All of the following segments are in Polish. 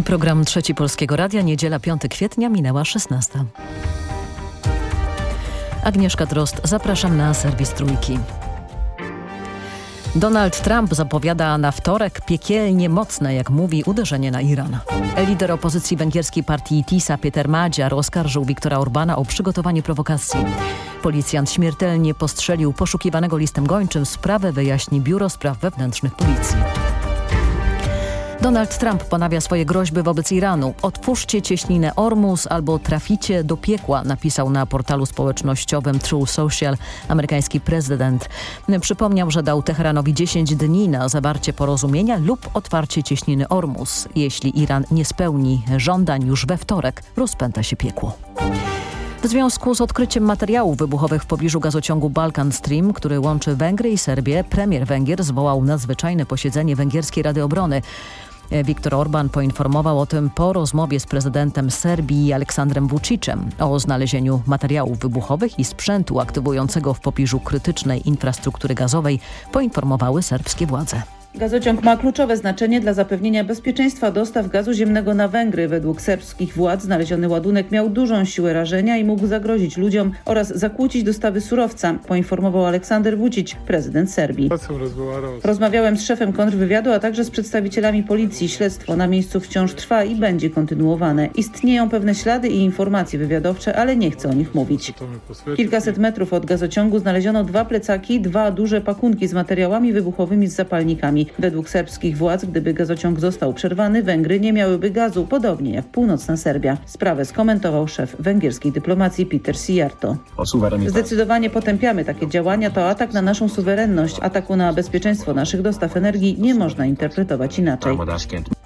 Program Trzeci Polskiego Radia, niedziela 5 kwietnia, minęła 16. Agnieszka Drost, zapraszam na serwis Trójki. Donald Trump zapowiada na wtorek piekielnie mocne, jak mówi, uderzenie na Iran. Lider opozycji węgierskiej partii TISA Peter Madziar oskarżył Viktora Orbana o przygotowanie prowokacji. Policjant śmiertelnie postrzelił poszukiwanego listem gończym. Sprawę wyjaśni Biuro Spraw Wewnętrznych Policji. Donald Trump ponawia swoje groźby wobec Iranu. Otwórzcie cieśninę Ormus albo traficie do piekła, napisał na portalu społecznościowym True Social amerykański prezydent. Przypomniał, że dał Teheranowi 10 dni na zawarcie porozumienia lub otwarcie cieśniny Ormus. Jeśli Iran nie spełni żądań już we wtorek, rozpęta się piekło. W związku z odkryciem materiałów wybuchowych w pobliżu gazociągu Balkan Stream, który łączy Węgry i Serbię, premier Węgier zwołał nadzwyczajne posiedzenie Węgierskiej Rady Obrony. Viktor Orban poinformował o tym po rozmowie z prezydentem Serbii Aleksandrem Vucicem o znalezieniu materiałów wybuchowych i sprzętu aktywującego w pobliżu krytycznej infrastruktury gazowej, poinformowały serbskie władze. Gazociąg ma kluczowe znaczenie dla zapewnienia bezpieczeństwa dostaw gazu ziemnego na Węgry. Według serbskich władz znaleziony ładunek miał dużą siłę rażenia i mógł zagrozić ludziom oraz zakłócić dostawy surowca, poinformował Aleksander Vucic, prezydent Serbii. Rozmawiałem z szefem kontrwywiadu, a także z przedstawicielami policji. Śledztwo na miejscu wciąż trwa i będzie kontynuowane. Istnieją pewne ślady i informacje wywiadowcze, ale nie chcę o nich mówić. Kilkaset metrów od gazociągu znaleziono dwa plecaki, dwa duże pakunki z materiałami wybuchowymi z zapalnikami. Według serbskich władz, gdyby gazociąg został przerwany, Węgry nie miałyby gazu, podobnie jak północna Serbia. Sprawę skomentował szef węgierskiej dyplomacji Peter Sijarto. Zdecydowanie potępiamy takie działania. To atak na naszą suwerenność. Ataku na bezpieczeństwo naszych dostaw energii nie można interpretować inaczej.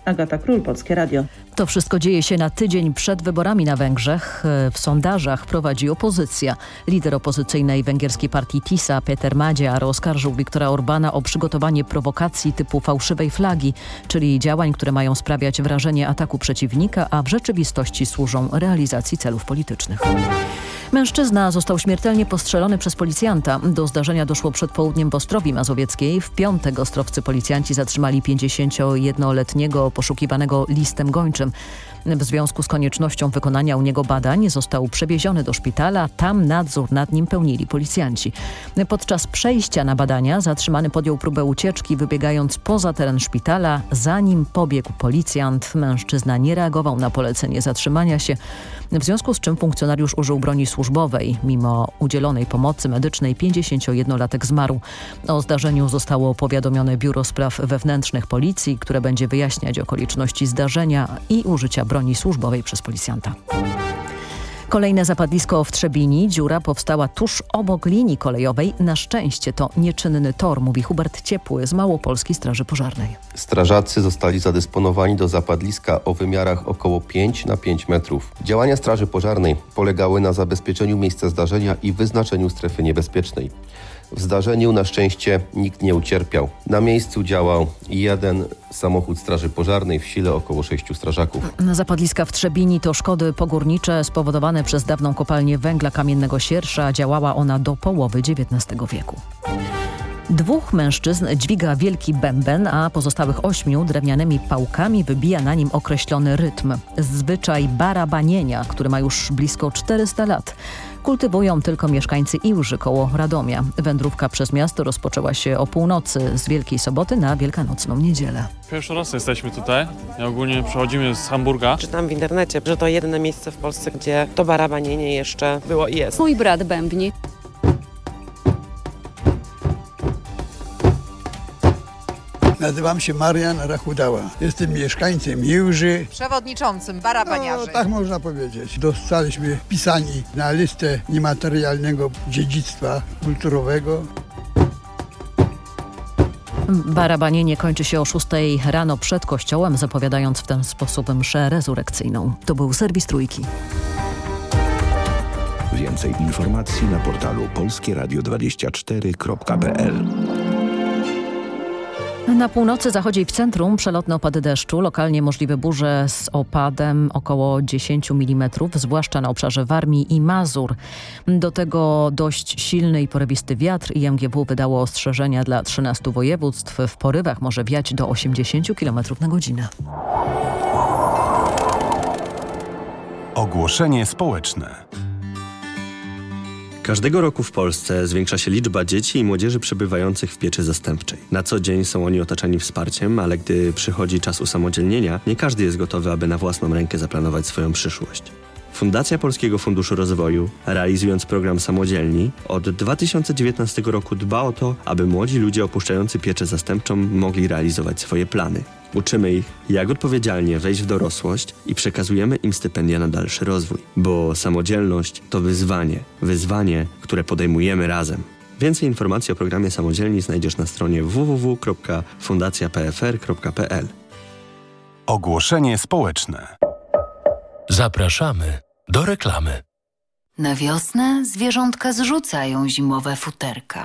Agata Król, Polskie Radio. To wszystko dzieje się na tydzień przed wyborami na Węgrzech. W sondażach prowadzi opozycja. Lider opozycyjnej węgierskiej partii TISA, Peter Madziar, oskarżył Viktora Orbana o przygotowanie prowokacji typu fałszywej flagi, czyli działań, które mają sprawiać wrażenie ataku przeciwnika, a w rzeczywistości służą realizacji celów politycznych. Mężczyzna został śmiertelnie postrzelony przez policjanta. Do zdarzenia doszło przed południem w Ostrowi Mazowieckiej. W piątek ostrowcy policjanci zatrzymali 51-letniego poszukiwanego listem gończym. W związku z koniecznością wykonania u niego badań został przewieziony do szpitala. Tam nadzór nad nim pełnili policjanci. Podczas przejścia na badania zatrzymany podjął próbę ucieczki, wybiegając poza teren szpitala. Zanim pobiegł policjant, mężczyzna nie reagował na polecenie zatrzymania się, w związku z czym funkcjonariusz użył broni służbowej. Mimo udzielonej pomocy medycznej 51-latek zmarł. O zdarzeniu zostało powiadomione Biuro Spraw Wewnętrznych Policji, które będzie wyjaśniać okoliczności zdarzenia i użycia broni służbowej przez policjanta. Kolejne zapadlisko w Trzebini. Dziura powstała tuż obok linii kolejowej. Na szczęście to nieczynny tor, mówi Hubert Ciepły z Małopolskiej Straży Pożarnej. Strażacy zostali zadysponowani do zapadliska o wymiarach około 5 na 5 metrów. Działania Straży Pożarnej polegały na zabezpieczeniu miejsca zdarzenia i wyznaczeniu strefy niebezpiecznej. W zdarzeniu na szczęście nikt nie ucierpiał. Na miejscu działał jeden samochód Straży Pożarnej, w sile około sześciu strażaków. Zapadliska w Trzebini to szkody pogórnicze spowodowane przez dawną kopalnię węgla kamiennego siersza. Działała ona do połowy XIX wieku. Dwóch mężczyzn dźwiga wielki bęben, a pozostałych ośmiu drewnianymi pałkami wybija na nim określony rytm. Zwyczaj barabanienia, który ma już blisko 400 lat. Kultywują tylko mieszkańcy Iłży koło Radomia. Wędrówka przez miasto rozpoczęła się o północy z Wielkiej Soboty na Wielkanocną Niedzielę. Pierwszy raz jesteśmy tutaj. Ja ogólnie przechodzimy z Hamburga. Czytam w internecie, że to jedyne miejsce w Polsce, gdzie to barabanienie jeszcze było i jest. Mój brat bębni. Nazywam się Marian Rachudała. Jestem mieszkańcem Jełży. Przewodniczącym barabaniarzy. No, tak można powiedzieć. Zostaliśmy wpisani na listę niematerialnego dziedzictwa kulturowego. Barabanienie kończy się o 6 rano przed kościołem, zapowiadając w ten sposób mszę rezurekcyjną. To był serwis Trójki. Więcej informacji na portalu polskieradio24.pl Na północy, zachodzie i w centrum przelotne opady deszczu, lokalnie możliwe burze z opadem około 10 mm, zwłaszcza na obszarze Warmii i Mazur. Do tego dość silny i porywisty wiatr i MGW wydało ostrzeżenia dla 13 województw. W porywach może wiać do 80 km na godzinę. Ogłoszenie społeczne. Każdego roku w Polsce zwiększa się liczba dzieci i młodzieży przebywających w pieczy zastępczej. Na co dzień są oni otaczani wsparciem, ale gdy przychodzi czas usamodzielnienia, nie każdy jest gotowy, aby na własną rękę zaplanować swoją przyszłość. Fundacja Polskiego Funduszu Rozwoju, realizując program Samodzielni, od 2019 roku dba o to, aby młodzi ludzie opuszczający pieczę zastępczą mogli realizować swoje plany. Uczymy ich, jak odpowiedzialnie wejść w dorosłość i przekazujemy im stypendia na dalszy rozwój, bo samodzielność to wyzwanie, wyzwanie, które podejmujemy razem. Więcej informacji o programie Samodzielni znajdziesz na stronie www.fundacjapfr.pl. Ogłoszenie społeczne. Zapraszamy do reklamy. Na wiosnę zwierzątka zrzucają zimowe futerka.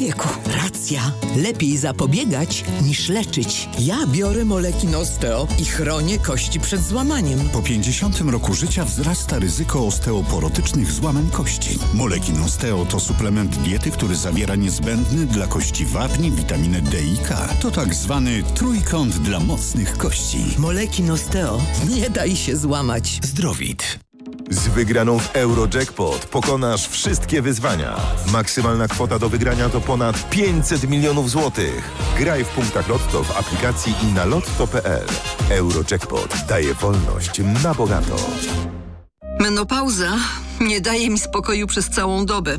wieku. Racja. Lepiej zapobiegać niż leczyć. Ja biorę moleki Nosteo i chronię kości przed złamaniem. Po 50 roku życia wzrasta ryzyko osteoporotycznych złamań kości. Moleki Nosteo to suplement diety, który zawiera niezbędny dla kości wapni, witaminę D i K. To tak zwany trójkąt dla mocnych kości. Moleki Nosteo. Nie daj się złamać. Zdrowit. Z wygraną w Eurojackpot pokonasz wszystkie wyzwania. Maksymalna kwota do wygrania to ponad 500 milionów złotych. Graj w punktach Lotto w aplikacji i na lotto.pl. Eurojackpot daje wolność na bogato. Menopauza nie daje mi spokoju przez całą dobę.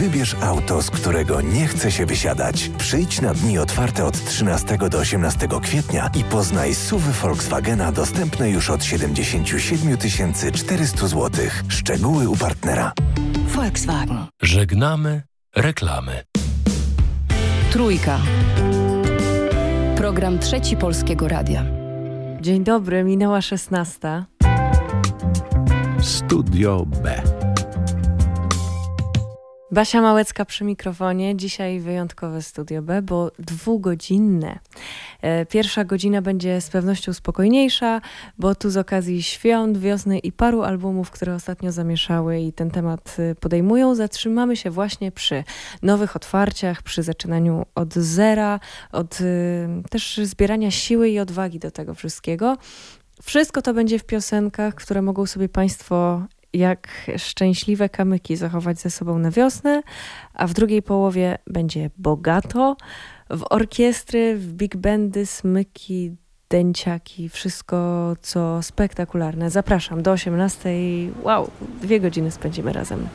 Wybierz auto, z którego nie chce się wysiadać. Przyjdź na dni otwarte od 13 do 18 kwietnia i poznaj SUVy Volkswagena dostępne już od 77 400 zł. Szczegóły u partnera. Volkswagen. Żegnamy reklamy. Trójka. Program Trzeci Polskiego Radia. Dzień dobry, minęła 16. Studio B. Basia Małecka przy mikrofonie. Dzisiaj wyjątkowe Studio B, bo dwugodzinne. Pierwsza godzina będzie z pewnością spokojniejsza, bo tu z okazji świąt, wiosny i paru albumów, które ostatnio zamieszały i ten temat podejmują, zatrzymamy się właśnie przy nowych otwarciach, przy zaczynaniu od zera, od też zbierania siły i odwagi do tego wszystkiego. Wszystko to będzie w piosenkach, które mogą sobie Państwo jak szczęśliwe kamyki zachować ze sobą na wiosnę, a w drugiej połowie będzie bogato, w orkiestry, w big bandy, smyki, dęciaki, wszystko co spektakularne. Zapraszam do 18. Wow, dwie godziny spędzimy razem.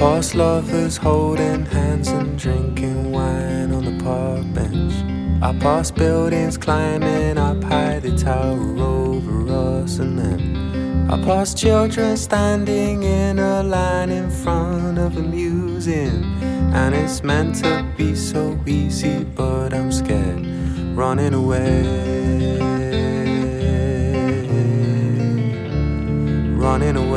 I pass lovers holding hands and drinking wine on the park bench. I pass buildings climbing up high, they tower over us, and then I pass children standing in a line in front of a museum. And it's meant to be so easy, but I'm scared, running away. Running away.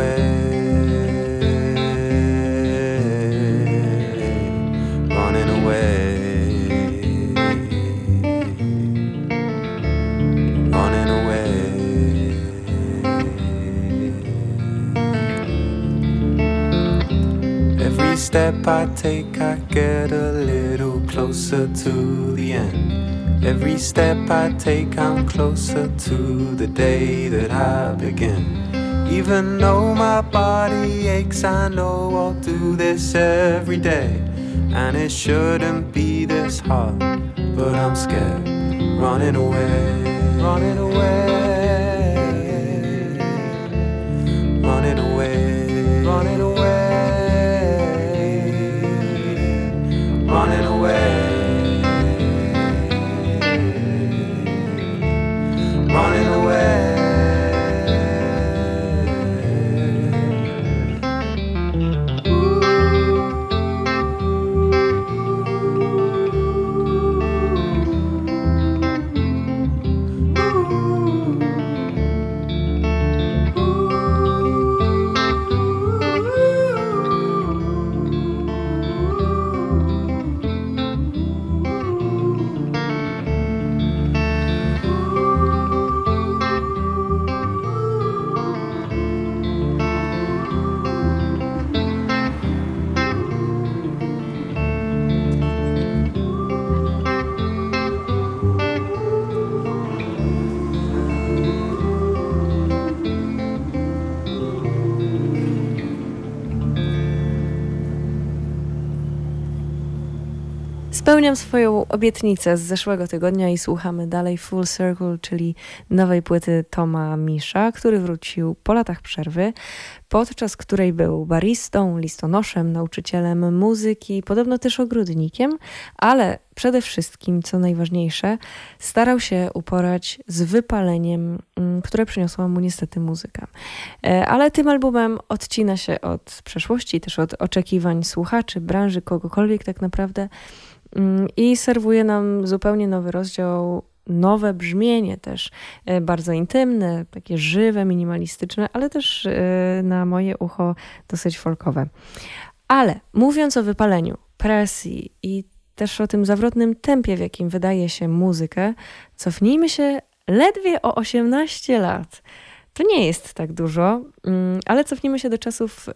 Step I take, I get a little closer to the end. Every step I take, I'm closer to the day that I begin. Even though my body aches, I know I'll do this every day. And it shouldn't be this hard, but I'm scared. Running away, running away, Spełniam swoją obietnicę z zeszłego tygodnia i słuchamy dalej Full Circle, czyli nowej płyty Toma Misza, który wrócił po latach przerwy, podczas której był baristą, listonoszem, nauczycielem muzyki, podobno też ogrodnikiem, ale przede wszystkim, co najważniejsze, starał się uporać z wypaleniem, mm, które przyniosła mu niestety muzyka. E, ale tym albumem odcina się od przeszłości, też od oczekiwań słuchaczy, branży, kogokolwiek tak naprawdę i serwuje nam zupełnie nowy rozdział nowe brzmienie też, e, bardzo intymne, takie żywe, minimalistyczne, ale też e, na moje ucho dosyć folkowe. Ale mówiąc o wypaleniu, presji i też o tym zawrotnym tempie, w jakim wydaje się muzykę, cofnijmy się ledwie o 18 lat. To nie jest tak dużo, mm, ale cofnijmy się do czasów, e,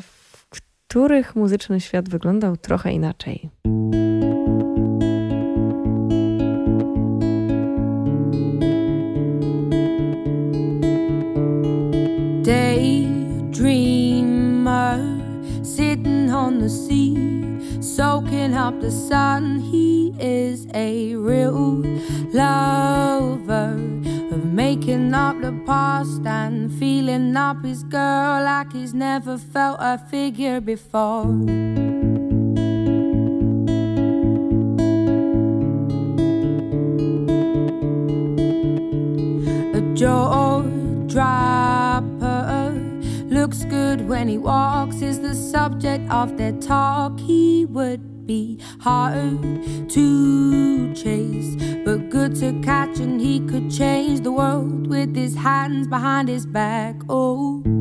w których muzyczny świat wyglądał trochę inaczej. The sea, soaking up the sun. He is a real lover of making up the past and feeling up his girl like he's never felt a figure before. Good when he walks, is the subject of their talk. He would be hard to chase, but good to catch, and he could change the world with his hands behind his back. Oh.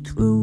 Through.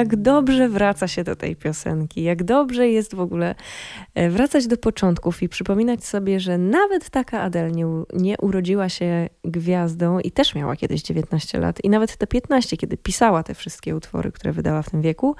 Jak dobrze wraca się do tej piosenki, jak dobrze jest w ogóle e, wracać do początków i przypominać sobie, że nawet taka Adele nie, nie urodziła się gwiazdą i też miała kiedyś 19 lat i nawet te 15, kiedy pisała te wszystkie utwory, które wydała w tym wieku.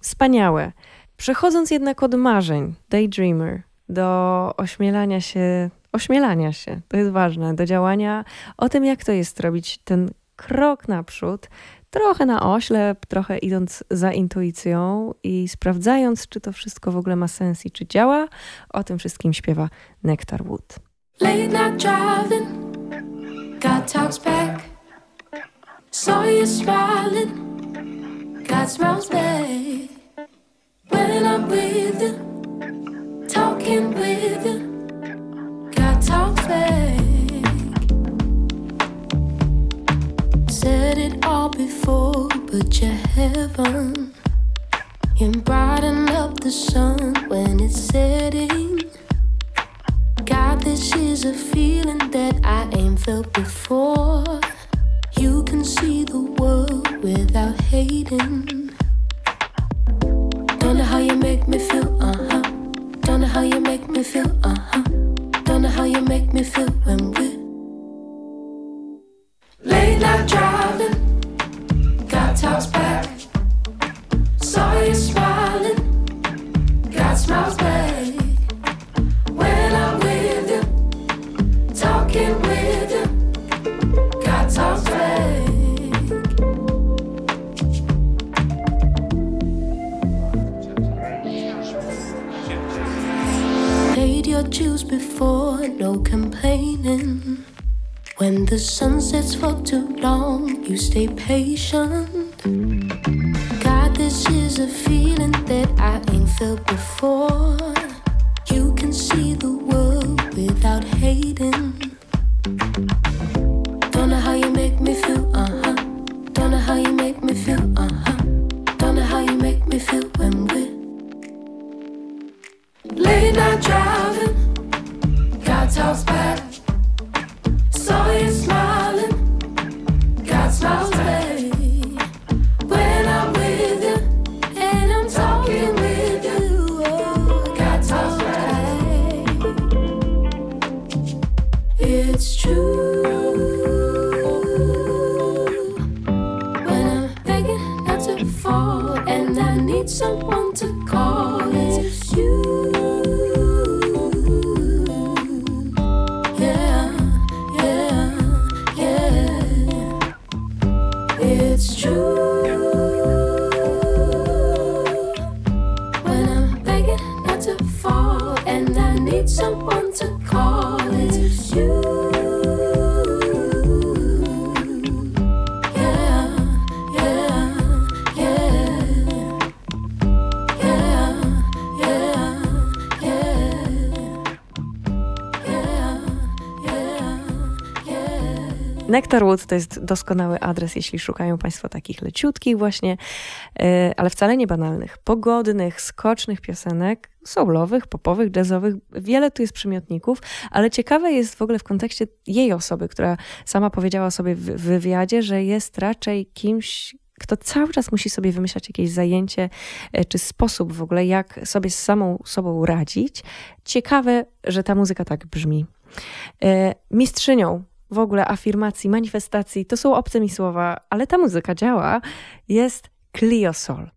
Wspaniałe. Przechodząc jednak od marzeń, Daydreamer, do ośmielania się, ośmielania się, to jest ważne, do działania o tym, jak to jest robić ten krok naprzód, trochę na oślep, trochę idąc za intuicją i sprawdzając, czy to wszystko w ogóle ma sens i czy działa. O tym wszystkim śpiewa Nectar Wood. Late night driving, God talks back. Saw you smiling, God smiles back. When I'm with you, talking with you, God talks back. Said it all before, but you haven't. You brighten up the sun when it's setting. God, this is a feeling that I ain't felt before. You can see the world without hating. Don't know how you make me feel, uh huh. Don't know how you make me feel, uh huh. Don't know how you make me feel when we're late night driving. No complaining. When the sun sets for too long, you stay patient. God, this is a feeling that I ain't felt before. You can see the world without hating. Don't know how you make me feel, uh huh. Don't know how you make me feel, uh huh. Don't know how you make me feel when we're late night driving. God talks back. Nectar Wood to jest doskonały adres, jeśli szukają Państwo takich leciutkich właśnie, e, ale wcale nie banalnych, pogodnych, skocznych piosenek, soulowych, popowych, jazzowych. Wiele tu jest przymiotników, ale ciekawe jest w ogóle w kontekście jej osoby, która sama powiedziała sobie w wywiadzie, że jest raczej kimś, kto cały czas musi sobie wymyślać jakieś zajęcie e, czy sposób w ogóle, jak sobie z samą sobą radzić. Ciekawe, że ta muzyka tak brzmi. E, mistrzynią w ogóle afirmacji, manifestacji, to są obce mi słowa, ale ta muzyka działa, jest Clio Sol.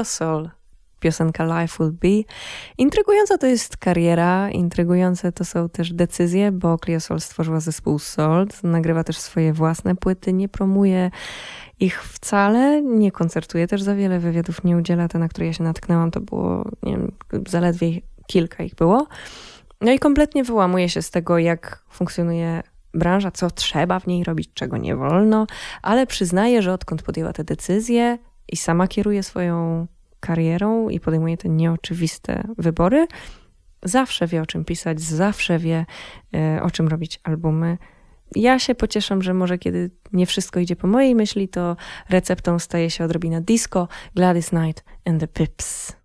Clio Soul piosenka Life Will Be. Intrygująca to jest kariera, intrygujące to są też decyzje, bo Clio Soul stworzyła zespół Salt, nagrywa też swoje własne płyty, nie promuje ich wcale, nie koncertuje też za wiele wywiadów, nie udziela. Te, na które ja się natknęłam, to było, nie wiem, zaledwie kilka ich było. No i kompletnie wyłamuje się z tego, jak funkcjonuje branża, co trzeba w niej robić, czego nie wolno, ale przyznaje, że odkąd podjęła te decyzje i sama kieruje swoją karierą i podejmuje te nieoczywiste wybory, zawsze wie o czym pisać, zawsze wie e, o czym robić albumy. Ja się pocieszę, że może kiedy nie wszystko idzie po mojej myśli, to receptą staje się odrobina disco, Gladys Knight and the Pips.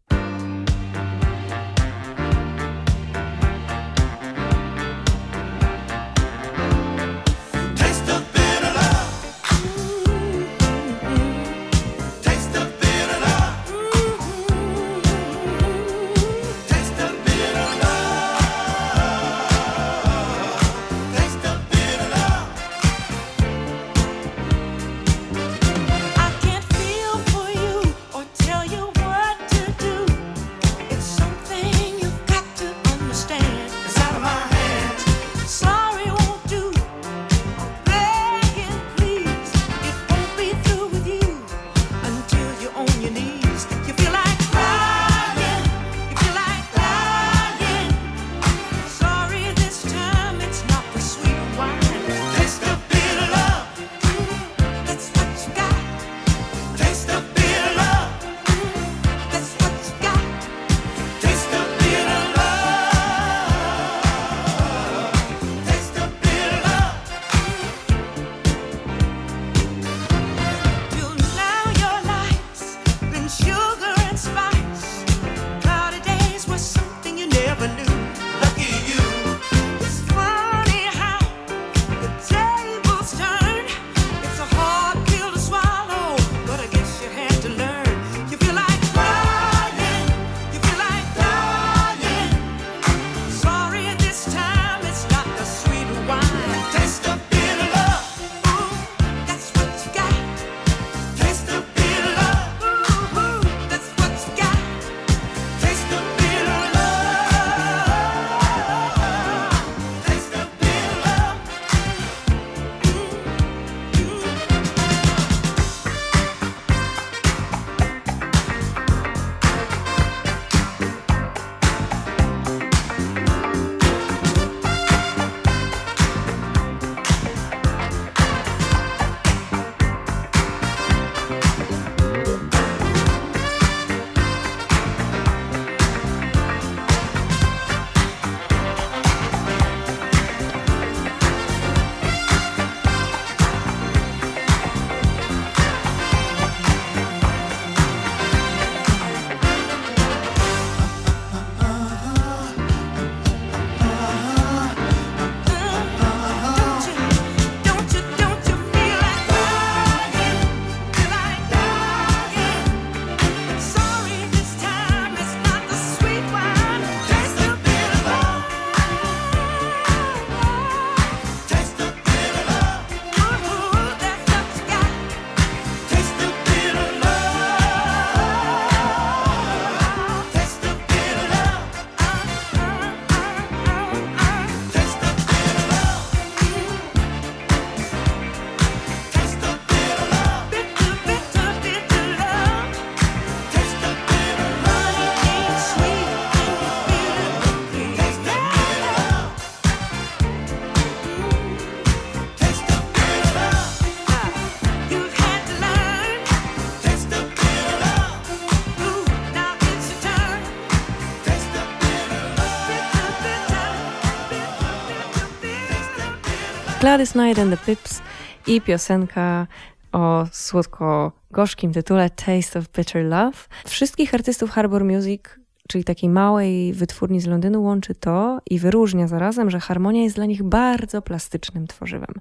Gladys Knight and the Pips i piosenka o słodko-gorzkim tytule Taste of Bitter Love. Wszystkich artystów Harbor Music, czyli takiej małej wytwórni z Londynu, łączy to i wyróżnia zarazem, że harmonia jest dla nich bardzo plastycznym tworzywem.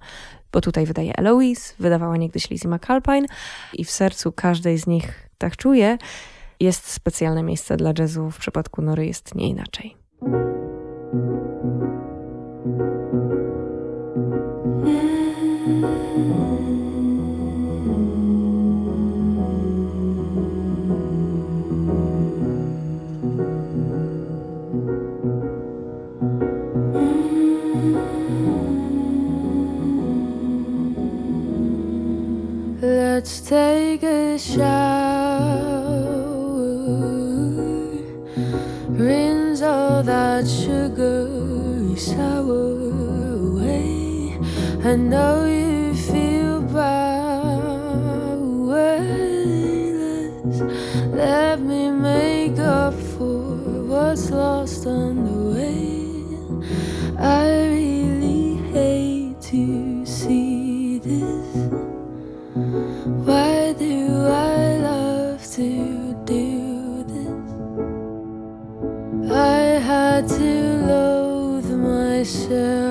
Bo tutaj wydaje Eloise, wydawała niegdyś Lizzie McAlpine i w sercu każdej z nich, tak czuję, jest specjalne miejsce dla jazzu. W przypadku Nory jest nie inaczej. Let's take a shower. Rinse all that sugary sour away. I know you feel powerless. Let me make up for what's lost on the way. I really hate you. Why do I love to do this? I had to loathe myself.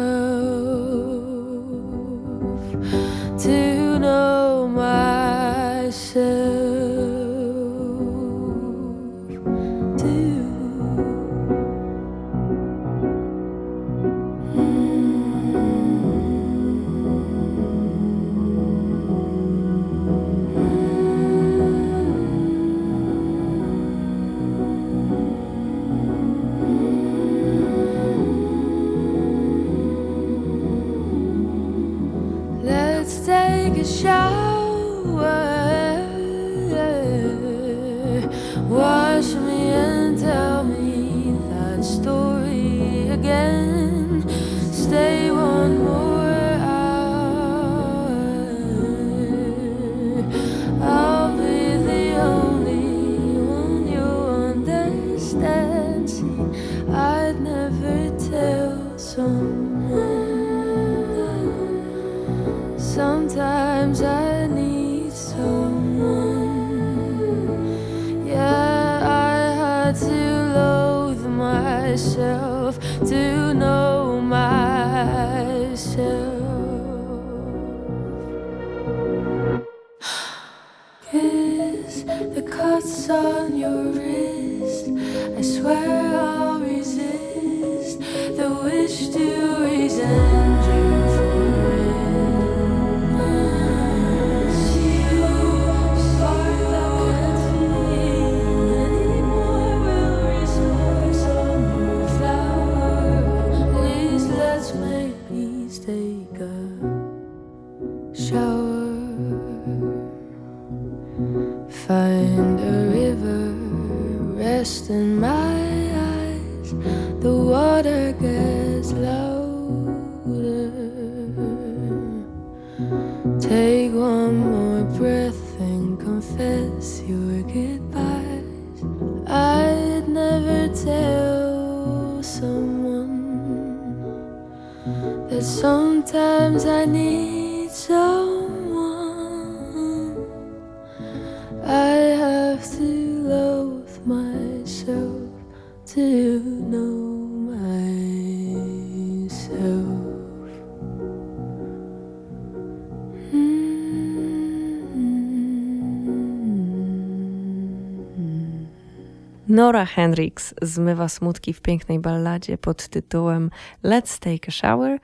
Nora Hendricks zmywa smutki w pięknej balladzie pod tytułem Let's Take a Shower,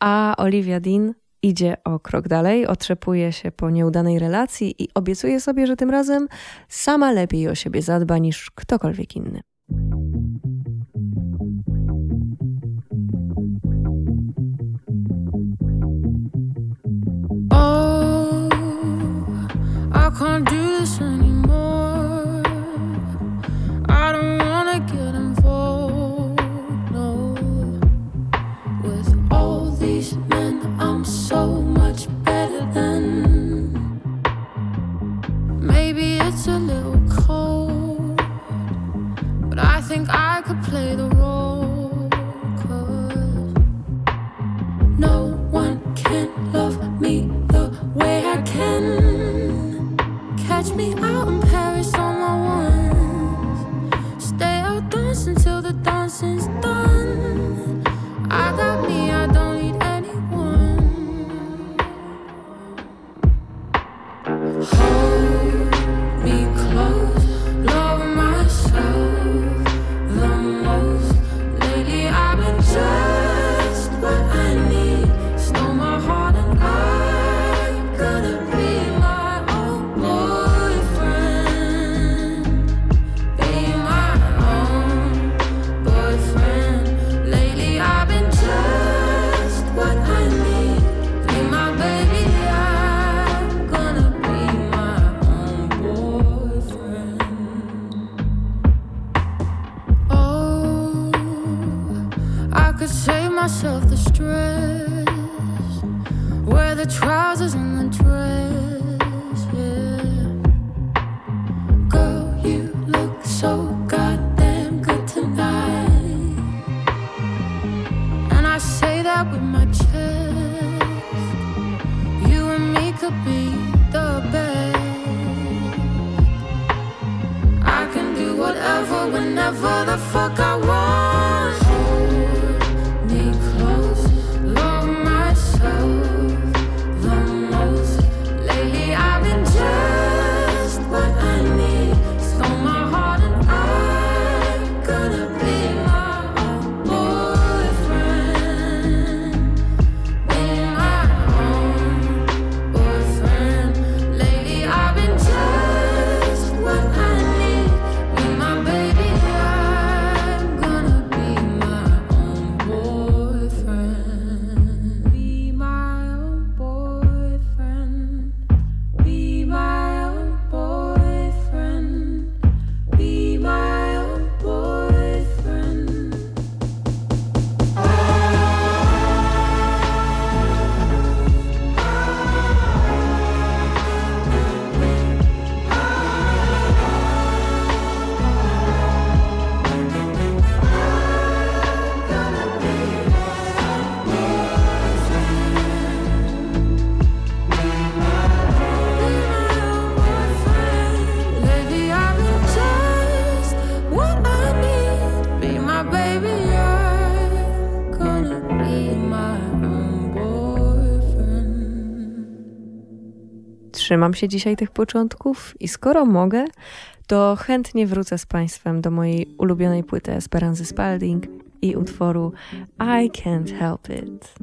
a Olivia Dean idzie o krok dalej, otrzepuje się po nieudanej relacji i obiecuje sobie, że tym razem sama lepiej o siebie zadba niż ktokolwiek inny. Oh, I can't do this trzymam się dzisiaj tych początków i skoro mogę, to chętnie wrócę z Państwem do mojej ulubionej płyty Esperanza Spalding i utworu I Can't Help It.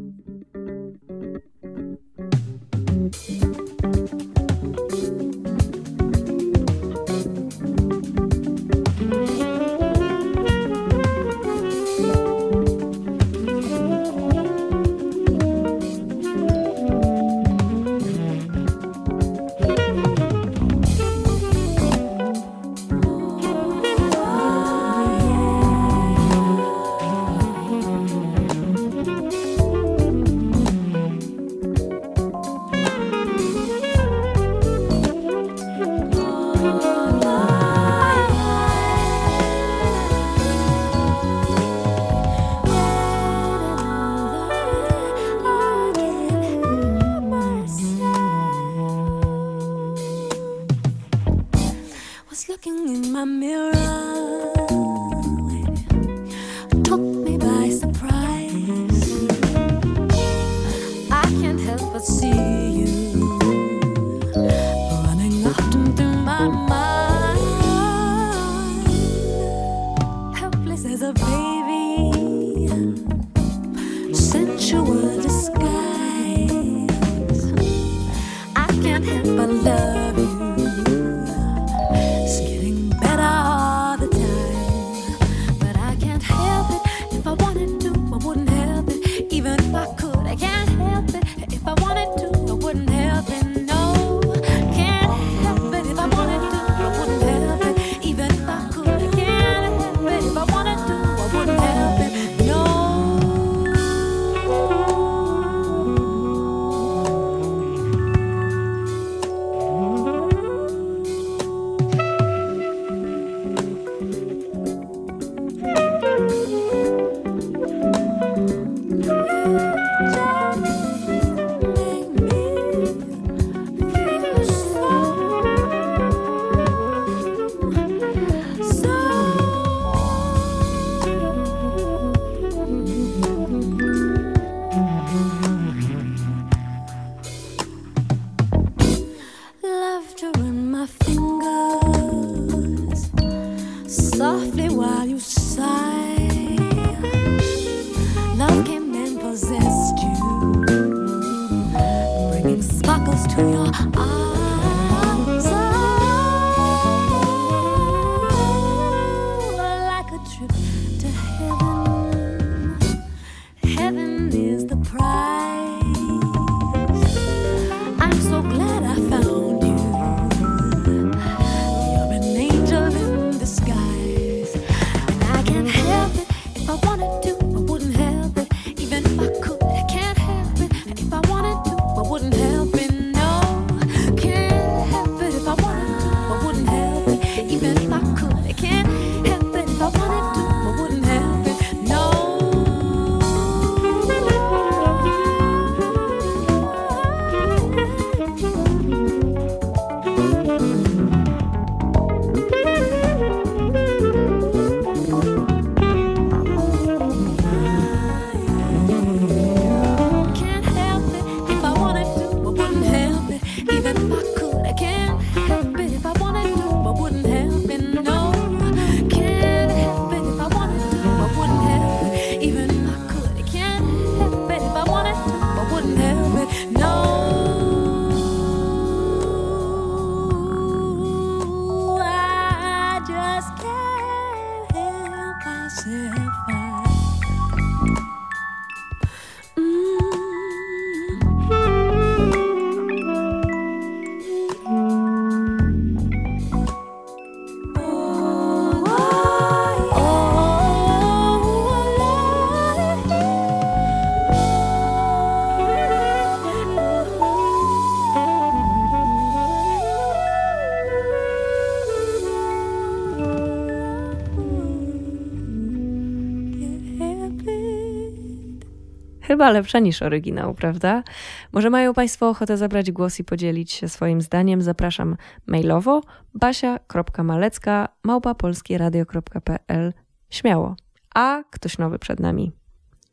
Chyba lepsza niż oryginał, prawda? Może mają Państwo ochotę zabrać głos i podzielić się swoim zdaniem. Zapraszam mailowo basia.malecka małpapolskieradio.pl Śmiało. A ktoś nowy przed nami,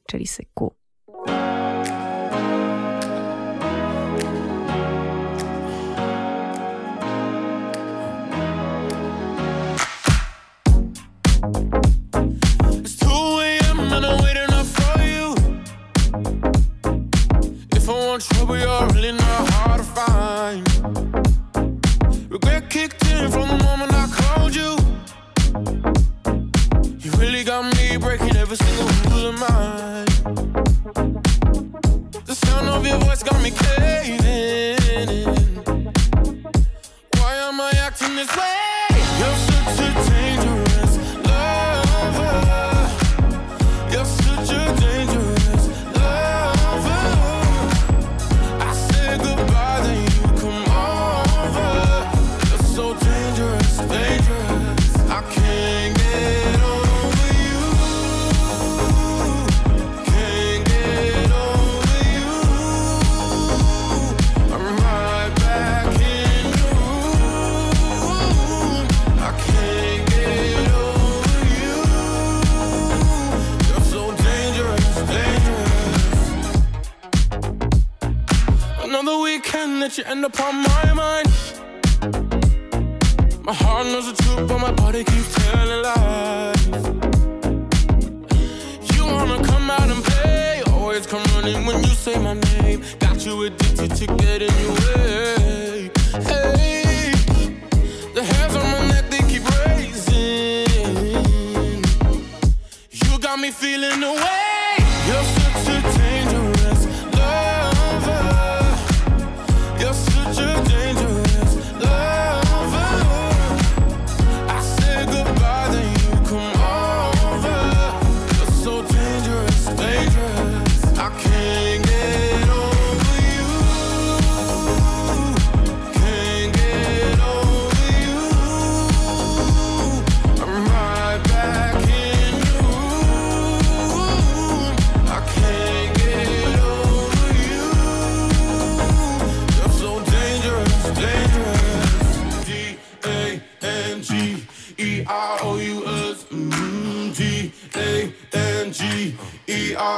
czyli Syku. Trouble you're really not hard to find. Regret kicked in from the moment I called you. You really got me breaking every single rule of mine.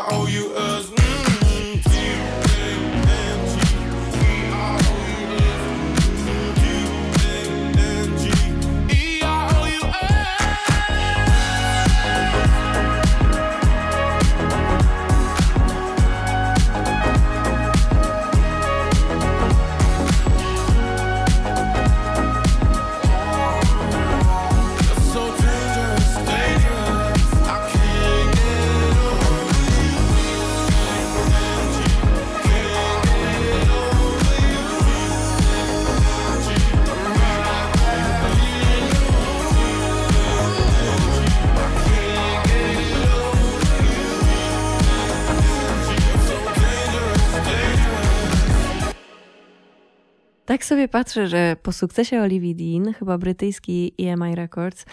E R O patrzę, że po sukcesie Olivia Dean, chyba brytyjski EMI Records,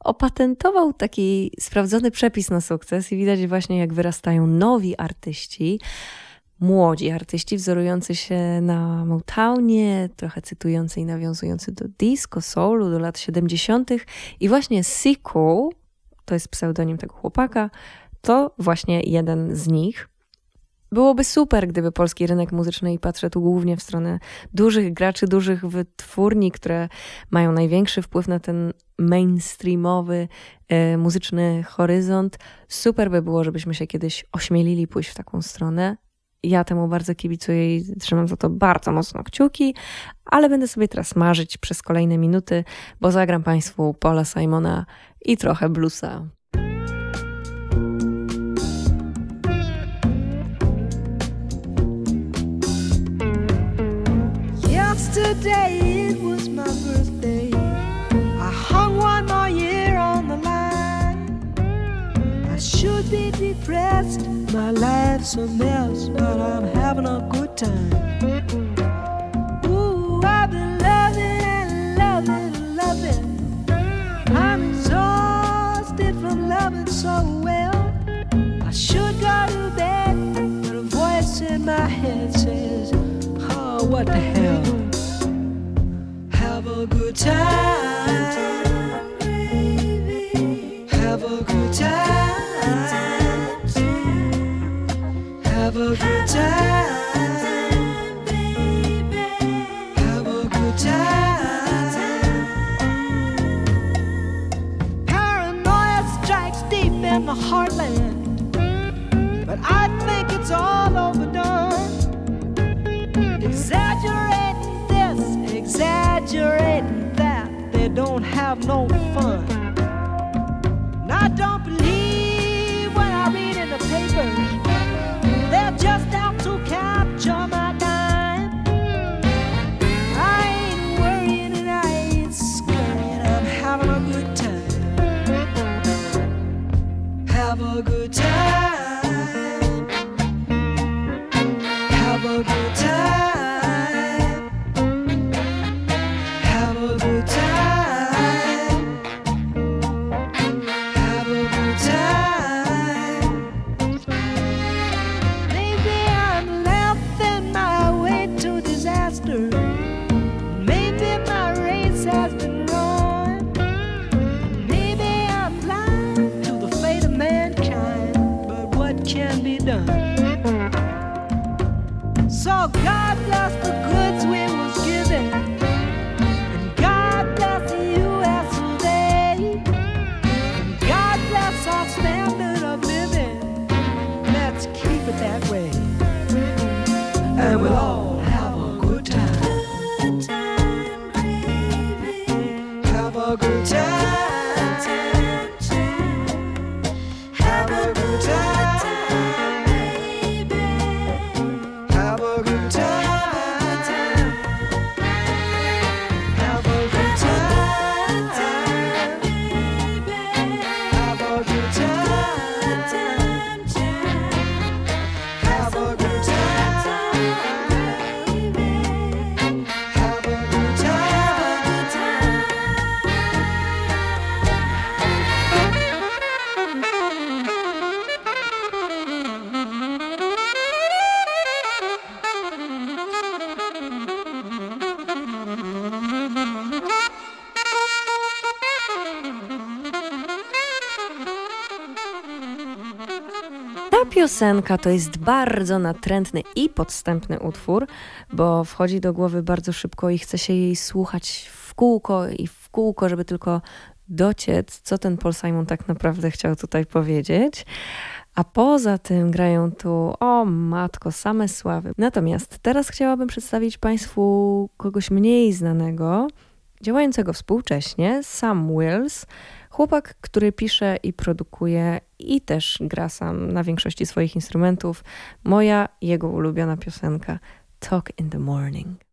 opatentował taki sprawdzony przepis na sukces i widać właśnie jak wyrastają nowi artyści, młodzi artyści wzorujący się na Motownie, trochę cytujący i nawiązujący do disco, soulu, do lat 70. I właśnie Siku, to jest pseudonim tego chłopaka, to właśnie jeden z nich. Byłoby super, gdyby polski rynek muzyczny, i patrzę tu głównie w stronę dużych graczy, dużych wytwórni, które mają największy wpływ na ten mainstreamowy e, muzyczny horyzont. Super by było, żebyśmy się kiedyś ośmielili pójść w taką stronę. Ja temu bardzo kibicuję i trzymam za to bardzo mocno kciuki, ale będę sobie teraz marzyć przez kolejne minuty, bo zagram Państwu Paula Simona i trochę bluesa. Be depressed. My life's a mess, but I'm having a good time. Ooh, I've been loving and loving and loving. I'm exhausted from loving so well. I should go to bed, but a voice in my head says, Oh, what the hell? Have a good time. Have a good time. Have a good time, baby. Have a good time. Paranoia strikes deep in the heartland. But I think it's all overdone. Exaggerating this, exaggerating that. They don't have no piosenka to jest bardzo natrętny i podstępny utwór, bo wchodzi do głowy bardzo szybko i chce się jej słuchać w kółko i w kółko, żeby tylko dociec, co ten Paul Simon tak naprawdę chciał tutaj powiedzieć. A poza tym grają tu, o matko, same sławy. Natomiast teraz chciałabym przedstawić Państwu kogoś mniej znanego, działającego współcześnie, Sam Wills. Chłopak, który pisze i produkuje i też gra sam na większości swoich instrumentów. Moja, jego ulubiona piosenka Talk in the Morning.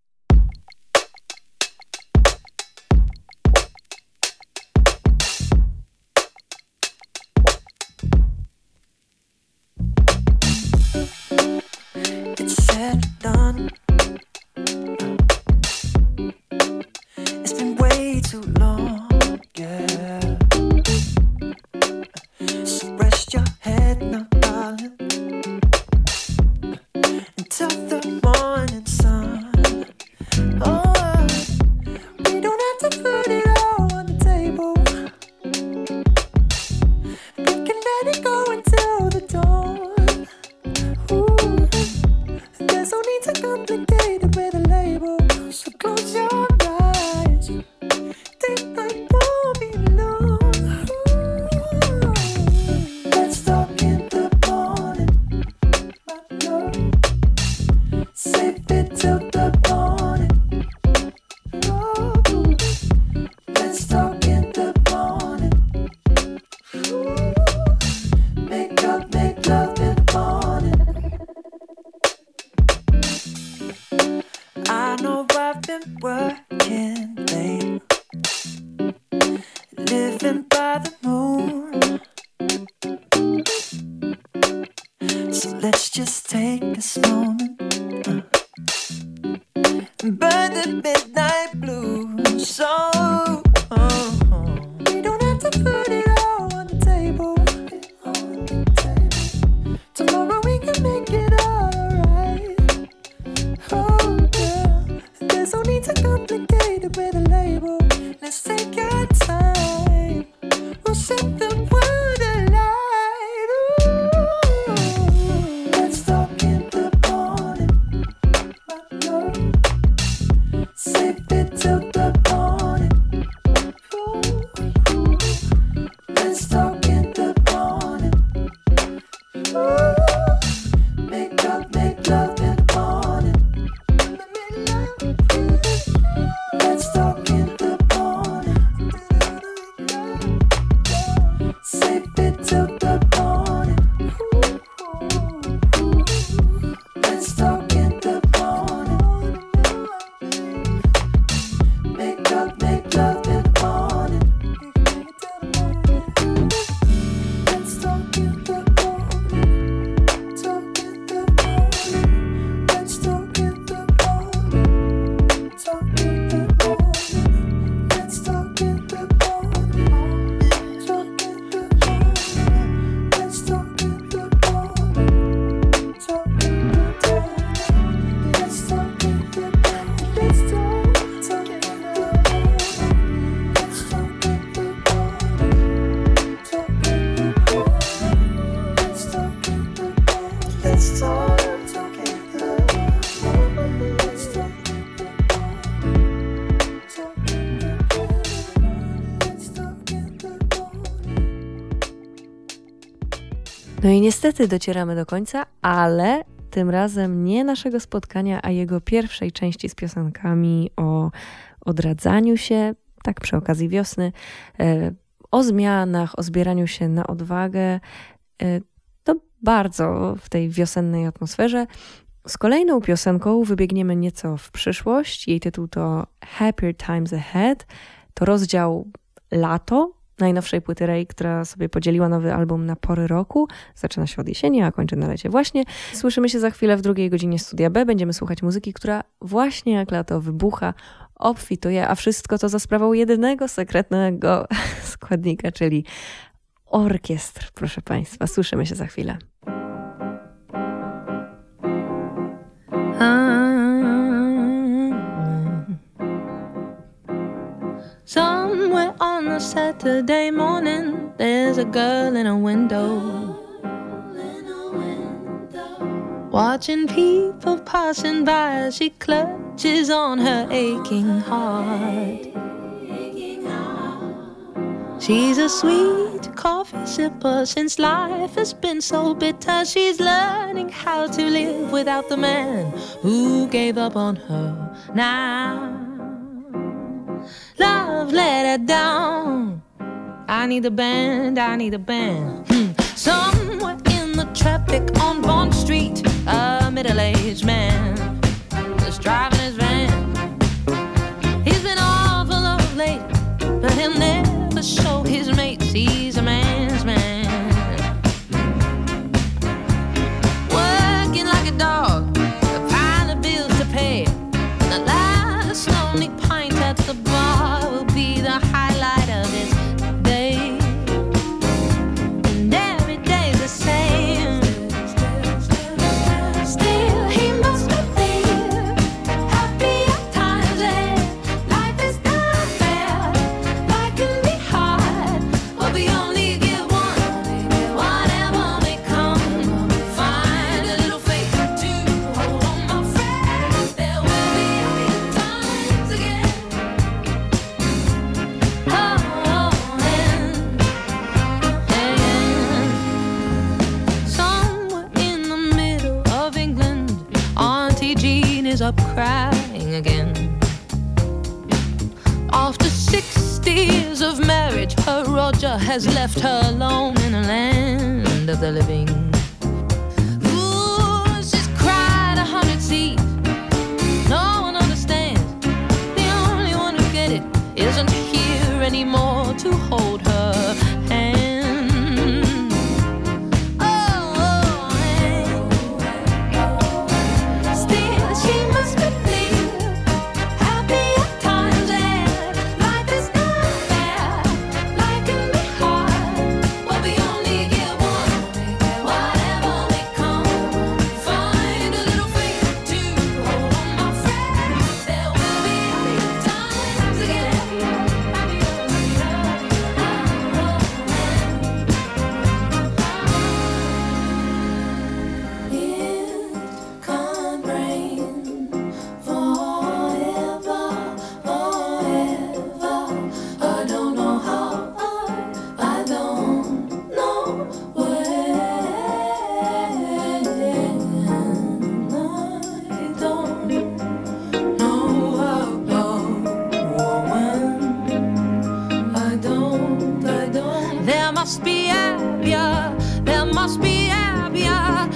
It with a label. Let's take our time. I niestety docieramy do końca, ale tym razem nie naszego spotkania, a jego pierwszej części z piosenkami o odradzaniu się, tak przy okazji wiosny, e, o zmianach, o zbieraniu się na odwagę. E, To bardzo w tej wiosennej atmosferze. Z kolejną piosenką wybiegniemy nieco w przyszłość. Jej tytuł to Happier Times Ahead. To rozdział Lato, najnowszej płyty Ray, która sobie podzieliła nowy album na pory roku. Zaczyna się od jesieni, a kończy na lecie właśnie. Słyszymy się za chwilę w drugiej godzinie Studia B. Będziemy słuchać muzyki, która właśnie jak lato wybucha, obfituje, a wszystko to za sprawą jedynego sekretnego składnika, czyli orkiestr, proszę Państwa. Słyszymy się za chwilę. On a Saturday morning, there's a girl in a window. Watching people passing by she clutches on her aching heart. She's a sweet coffee sipper since life has been so bitter. She's learning how to live without the man who gave up on her. Now, love let her down. I need a band, I need a band. Hmm. Somewhere in the traffic on Bond Street, a middle aged man be happier. There must be happier.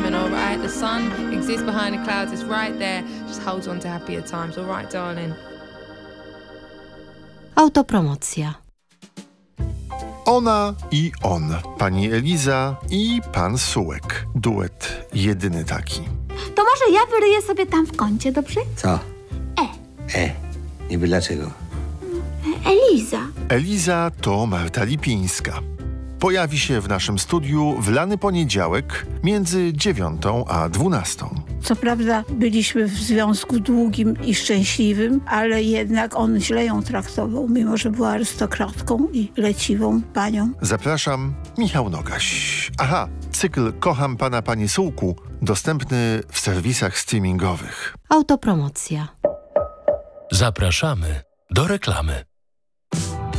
Coming, alright? The sun exists behind the clouds, it's right there. Just hold on to happier times, alright, darling? Autopromocja. Ona i on, pani Eliza i pan Sułek. Duet jedyny taki. To może ja wyryję sobie tam w kącie, dobrze? Co? E. Niby dlaczego? Eliza. Eliza to Marta Lipińska. Pojawi się w naszym studiu w lany poniedziałek między dziewiątą a dwunastą. Co prawda byliśmy w związku długim i szczęśliwym, ale jednak on źle ją traktował, mimo że była arystokratką i leciwą panią. Zapraszam, Michał Nogaś. Aha, cykl Kocham Pana Panie Sułku dostępny w serwisach streamingowych. Autopromocja. Zapraszamy do reklamy.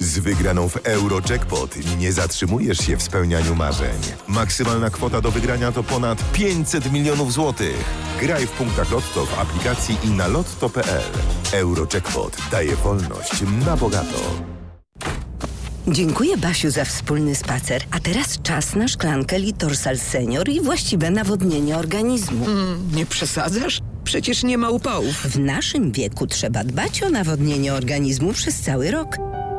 Z wygraną w Eurojackpot nie zatrzymujesz się w spełnianiu marzeń. Maksymalna kwota do wygrania to ponad 500 milionów złotych. Graj w punktach Lotto w aplikacji i na lotto.pl. Eurojackpot daje wolność na bogato. Dziękuję Basiu za wspólny spacer. A teraz czas na szklankę Litorsal Senior i właściwe nawodnienie organizmu. nie przesadzasz? Przecież nie ma upałów. W naszym wieku trzeba dbać o nawodnienie organizmu przez cały rok.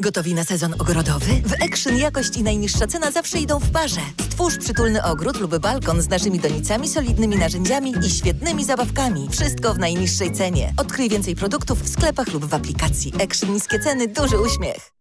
Gotowi na sezon ogrodowy? W Action jakość i najniższa cena zawsze idą w parze. Stwórz przytulny ogród lub balkon z naszymi donicami, solidnymi narzędziami i świetnymi zabawkami. Wszystko w najniższej cenie. Odkryj więcej produktów w sklepach lub w aplikacji. Action niskie ceny, duży uśmiech.